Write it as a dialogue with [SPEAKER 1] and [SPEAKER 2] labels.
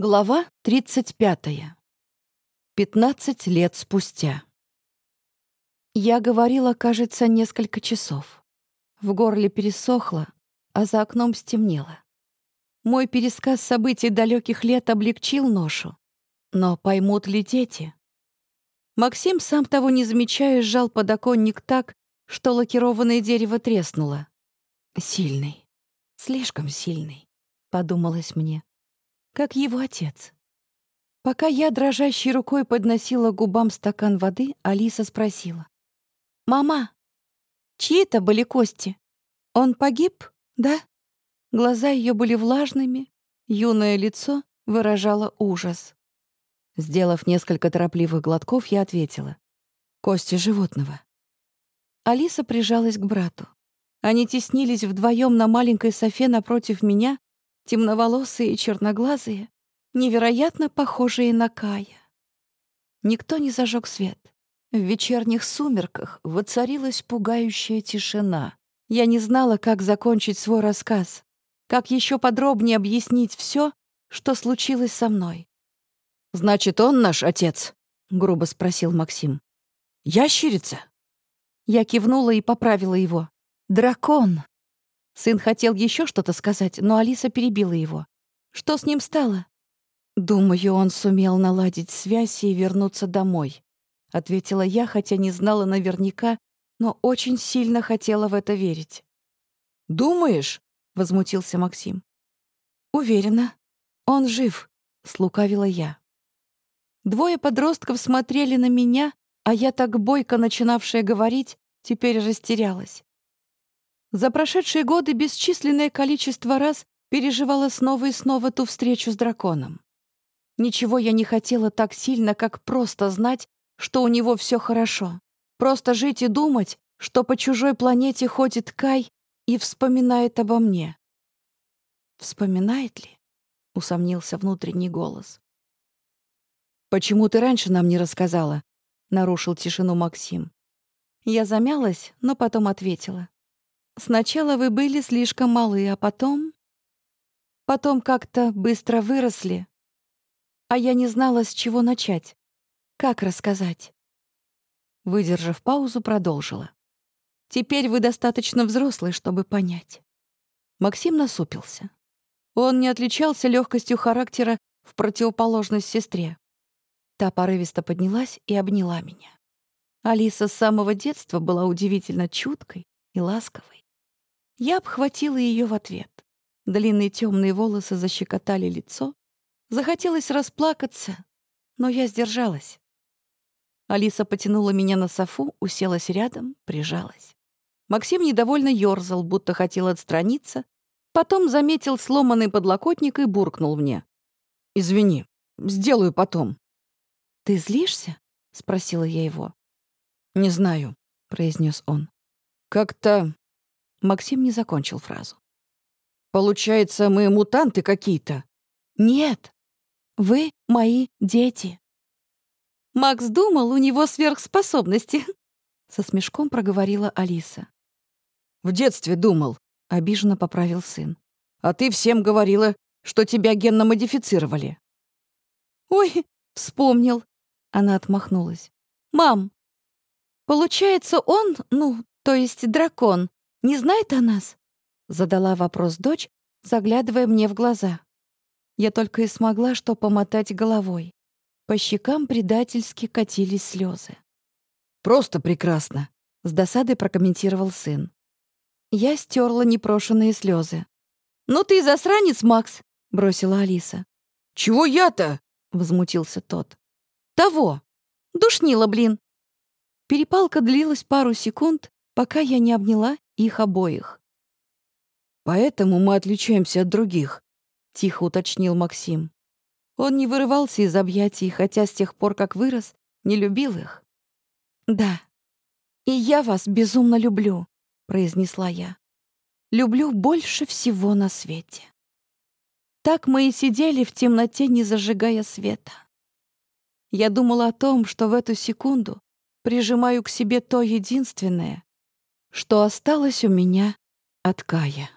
[SPEAKER 1] Глава 35. 15 лет спустя. Я говорила, кажется, несколько часов. В горле пересохло, а за окном стемнело. Мой пересказ событий далеких лет облегчил ношу. Но поймут ли дети? Максим, сам того не замечая, сжал подоконник так, что лакированное дерево треснуло. «Сильный, слишком сильный», — подумалось мне как его отец. Пока я дрожащей рукой подносила губам стакан воды, Алиса спросила. «Мама, чьи это были кости? Он погиб, да?» Глаза ее были влажными, юное лицо выражало ужас. Сделав несколько торопливых глотков, я ответила. «Кости животного». Алиса прижалась к брату. Они теснились вдвоем на маленькой софе напротив меня, темноволосые и черноглазые, невероятно похожие на Кая. Никто не зажег свет. В вечерних сумерках воцарилась пугающая тишина. Я не знала, как закончить свой рассказ, как еще подробнее объяснить все, что случилось со мной.
[SPEAKER 2] «Значит, он наш отец?» — грубо спросил Максим. «Ящерица?»
[SPEAKER 1] Я кивнула и поправила его. «Дракон!» Сын хотел еще что-то сказать, но Алиса перебила его. «Что с ним стало?» «Думаю, он сумел наладить связь и вернуться домой», — ответила я, хотя не знала наверняка, но очень сильно хотела в это верить.
[SPEAKER 2] «Думаешь?» — возмутился Максим.
[SPEAKER 1] «Уверена. Он жив», — слукавила я. Двое подростков смотрели на меня, а я так бойко начинавшая говорить, теперь растерялась. За прошедшие годы бесчисленное количество раз переживала снова и снова ту встречу с драконом. Ничего я не хотела так сильно, как просто знать, что у него все хорошо. Просто жить и думать, что по чужой планете ходит Кай и вспоминает обо мне. «Вспоминает ли?» — усомнился внутренний голос.
[SPEAKER 2] «Почему ты раньше нам не рассказала?» — нарушил тишину Максим.
[SPEAKER 1] Я замялась, но потом ответила. Сначала вы были слишком малы, а потом... Потом как-то быстро выросли. А я не знала, с чего начать. Как рассказать? Выдержав паузу, продолжила. Теперь вы достаточно взрослый, чтобы понять. Максим насупился. Он не отличался легкостью характера в противоположность сестре. Та порывисто поднялась и обняла меня. Алиса с самого детства была удивительно чуткой и ласковой. Я обхватила ее в ответ. Длинные темные волосы защекотали лицо. Захотелось расплакаться, но я сдержалась. Алиса потянула меня на софу, уселась рядом, прижалась. Максим недовольно ёрзал, будто хотел отстраниться, потом заметил сломанный подлокотник и буркнул мне.
[SPEAKER 2] «Извини, сделаю потом».
[SPEAKER 1] «Ты злишься?» — спросила я его.
[SPEAKER 2] «Не знаю», — произнес он. «Как-то
[SPEAKER 1] Максим не закончил фразу.
[SPEAKER 2] «Получается, мы мутанты какие-то?»
[SPEAKER 1] «Нет, вы мои дети». Макс думал, у него сверхспособности. Со смешком проговорила Алиса.
[SPEAKER 2] «В детстве думал», — обиженно поправил сын. «А ты всем говорила, что тебя генно модифицировали».
[SPEAKER 1] «Ой, вспомнил», — она отмахнулась. «Мам, получается, он, ну, то есть дракон, не знает о нас?» — задала вопрос дочь, заглядывая мне в глаза. Я только и смогла что помотать головой. По щекам предательски катились слезы.
[SPEAKER 2] «Просто прекрасно», — с досадой прокомментировал сын.
[SPEAKER 1] Я стерла непрошенные слезы. «Ну ты засранец, Макс!» — бросила Алиса.
[SPEAKER 2] «Чего я-то?»
[SPEAKER 1] — возмутился тот. «Того! Душнила, блин!» Перепалка длилась пару секунд, пока я не обняла их обоих.
[SPEAKER 2] «Поэтому мы отличаемся от других», — тихо уточнил Максим.
[SPEAKER 1] Он не вырывался из объятий, хотя с тех пор, как вырос, не любил их. «Да, и я вас безумно люблю», — произнесла я. «Люблю больше всего на свете». Так мы и сидели в темноте, не зажигая света. Я думала о том, что в эту секунду прижимаю к себе то единственное, что осталось у меня от Кая.